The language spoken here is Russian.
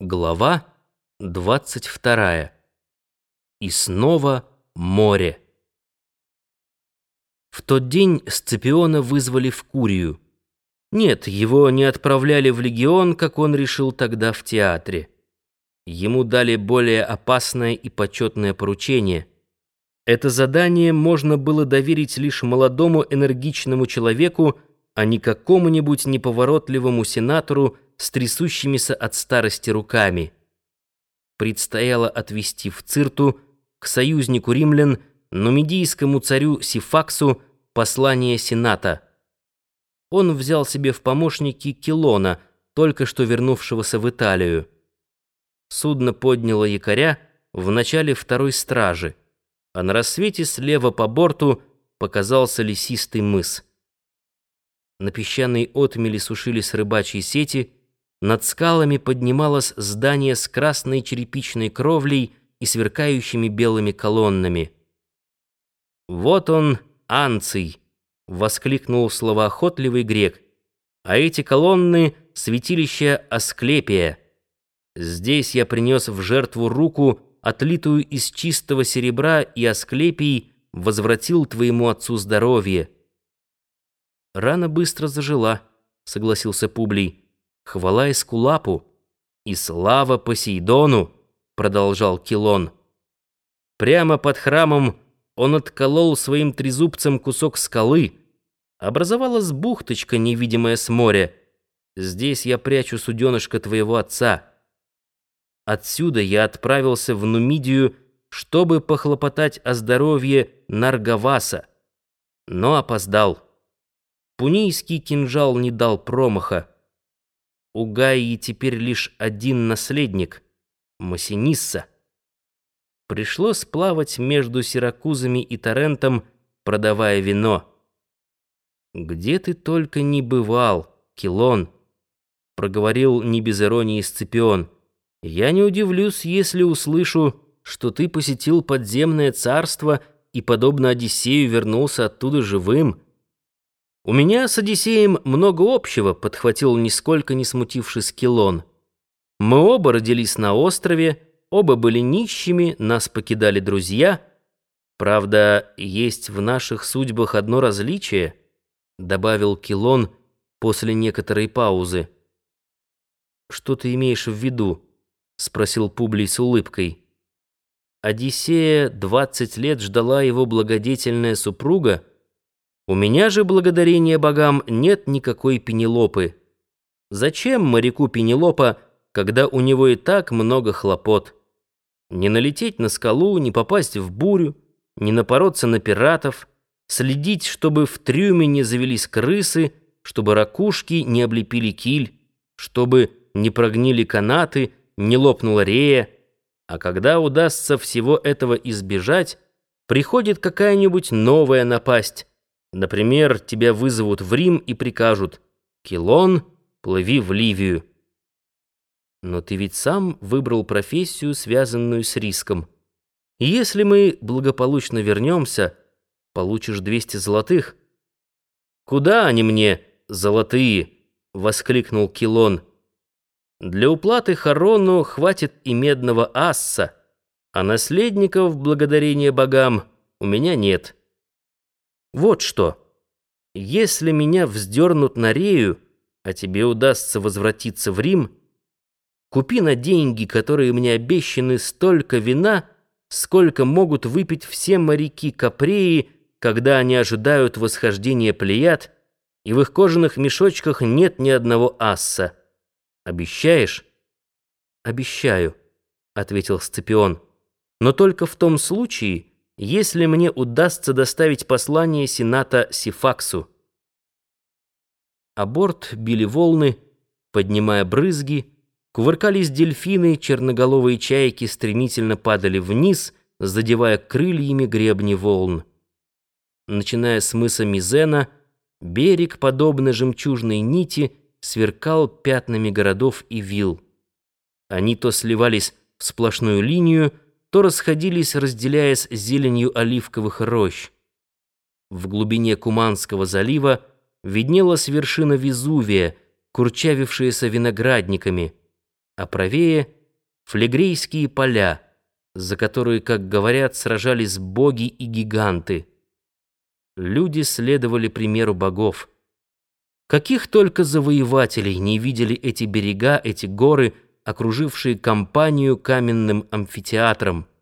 Глава 22. И снова море. В тот день Сципиона вызвали в Курию. Нет, его не отправляли в легион, как он решил тогда в театре. Ему дали более опасное и почетное поручение. Это задание можно было доверить лишь молодому энергичному человеку, а не какому-нибудь неповоротливому сенатору с трясущимися от старости руками. Предстояло отвести в Цирту к союзнику римлян, нумидийскому царю Сифаксу, послание Сената. Он взял себе в помощники Килона, только что вернувшегося в Италию. Судно подняло якоря в начале второй стражи, а на рассвете слева по борту показался лесистый мыс. На песчаной отмели сушились рыбачьи сети, над скалами поднималось здание с красной черепичной кровлей и сверкающими белыми колоннами. «Вот он, Анций!» — воскликнул словоохотливый грек. «А эти колонны — святилище Асклепия. Здесь я принес в жертву руку, отлитую из чистого серебра, и Асклепий возвратил твоему отцу здоровье». Рана быстро зажила, согласился Публий. Хвала Эскулапу и слава Посейдону, продолжал Килон. Прямо под храмом он отколол своим трезубцем кусок скалы. Образовалась бухточка, невидимая с моря. Здесь я прячу суденышко твоего отца. Отсюда я отправился в Нумидию, чтобы похлопотать о здоровье Наргаваса, но опоздал. Пунийский кинжал не дал промаха. У Гаи теперь лишь один наследник — Масинисса. Пришлось плавать между Сиракузами и Торрентом, продавая вино. «Где ты только не бывал, Килон?» — проговорил не без иронии Сципион. «Я не удивлюсь, если услышу, что ты посетил подземное царство и, подобно Одиссею, вернулся оттуда живым». «У меня с Одиссеем много общего», — подхватил нисколько не смутившись Килон. «Мы оба родились на острове, оба были нищими, нас покидали друзья. Правда, есть в наших судьбах одно различие», — добавил Килон после некоторой паузы. «Что ты имеешь в виду?» — спросил Публий с улыбкой. «Одиссея двадцать лет ждала его благодетельная супруга», — у меня же, благодарение богам, нет никакой Пенелопы. Зачем моряку Пенелопа, когда у него и так много хлопот? Не налететь на скалу, не попасть в бурю, не напороться на пиратов, следить, чтобы в трюме не завелись крысы, чтобы ракушки не облепили киль, чтобы не прогнили канаты, не лопнула рея. А когда удастся всего этого избежать, приходит какая-нибудь новая напасть, Например, тебя вызовут в Рим и прикажут «Килон, плыви в Ливию». Но ты ведь сам выбрал профессию, связанную с риском. И если мы благополучно вернемся, получишь 200 золотых. «Куда они мне, золотые?» — воскликнул Килон. «Для уплаты Харону хватит и медного асса, а наследников, благодарение богам, у меня нет». Вот что. Если меня вздернут на рею, а тебе удастся возвратиться в Рим, купи на деньги, которые мне обещаны, столько вина, сколько могут выпить все моряки Капреи, когда они ожидают восхождения Плеяд, и в их кожаных мешочках нет ни одного асса. Обещаешь? Обещаю, ответил Сципион. Но только в том случае, если мне удастся доставить послание Сената Сифаксу. А борт били волны, поднимая брызги, кувыркались дельфины, черноголовые чайки стремительно падали вниз, задевая крыльями гребни волн. Начиная с мыса Мизена, берег, подобно жемчужной нити, сверкал пятнами городов и вил. Они то сливались в сплошную линию, то расходились, разделяясь зеленью оливковых рощ. В глубине Куманского залива виднелась вершина Везувия, курчавившаяся виноградниками. а правее — флегрейские поля, за которые, как говорят, сражались боги и гиганты. Люди следовали примеру богов. Каких только завоевателей не видели эти берега, эти горы, окружившие компанию каменным амфитеатром —